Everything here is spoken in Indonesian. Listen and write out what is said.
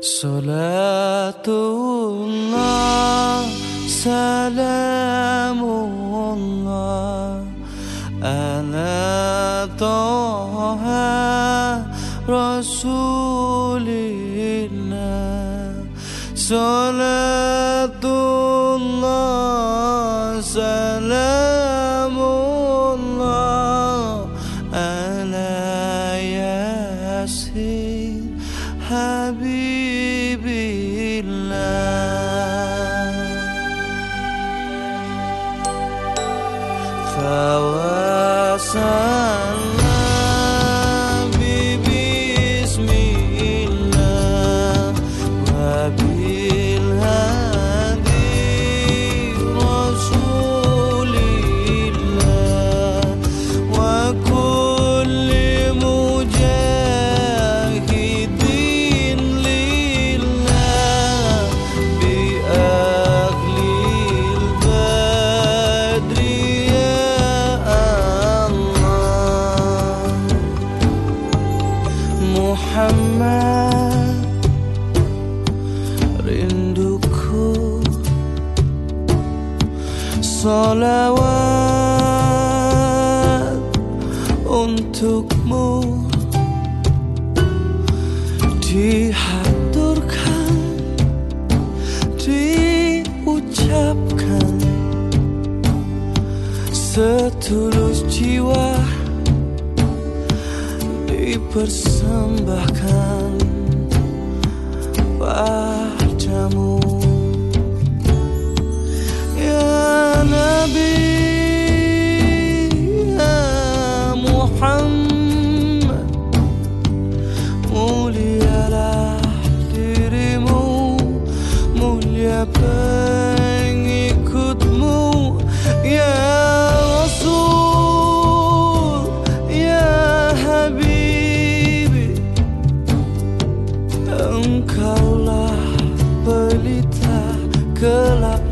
صلاة الله سلام الله أنا طه رسول الله. صلاة الله tawassul Salawat untukmu Dihaturkan Diucapkan. Setulus jiwa dipersembahkan padamu بها محمد. mulialah dirimu mulia pengikutmu ya Rasul ya Habibi engkaulah pelita kelak